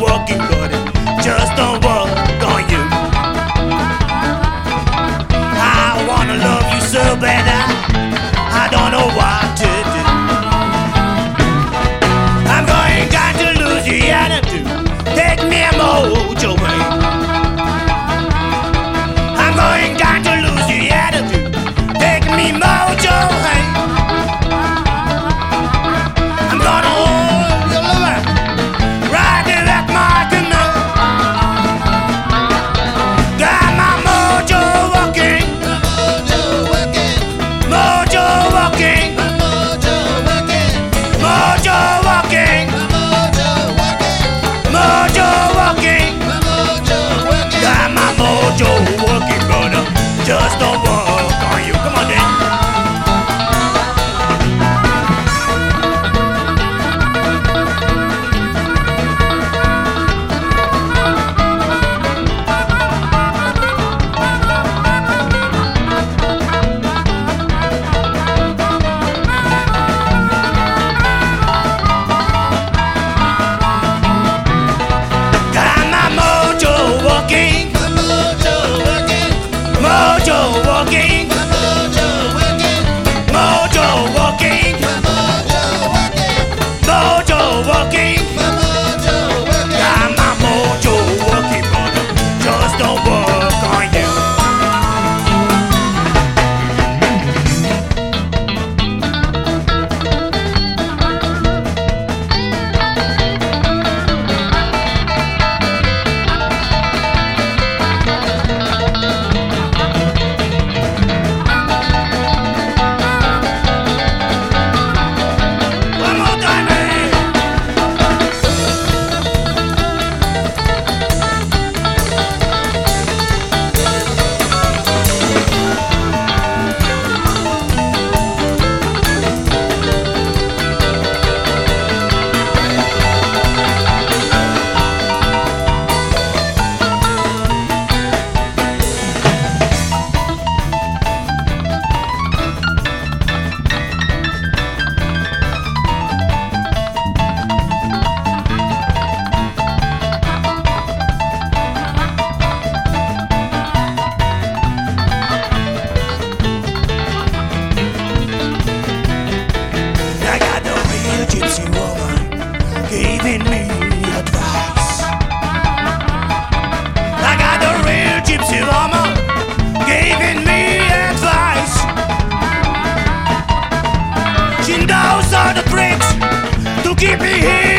walking, it just don't work on you. I wanna love you so bad, I, I don't know what to do. I'm going down to Louisiana to take me a mojo away. I'm going down to Louisiana to take me mojo away. to keep me here.